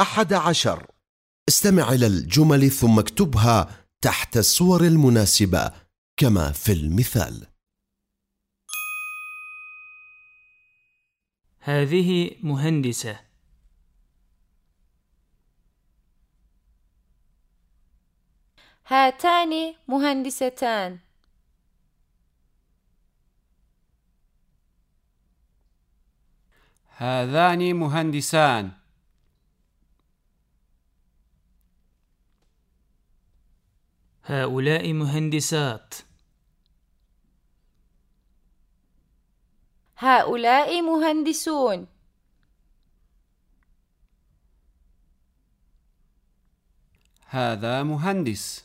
أحد عشر. استمع إلى الجمل ثم اكتبها تحت الصور المناسبة كما في المثال. هذه مهندسة. هاتان مهندستان. هذان مهندسان. هؤلاء مهندسات. هؤلاء مهندسون. هذا مهندس.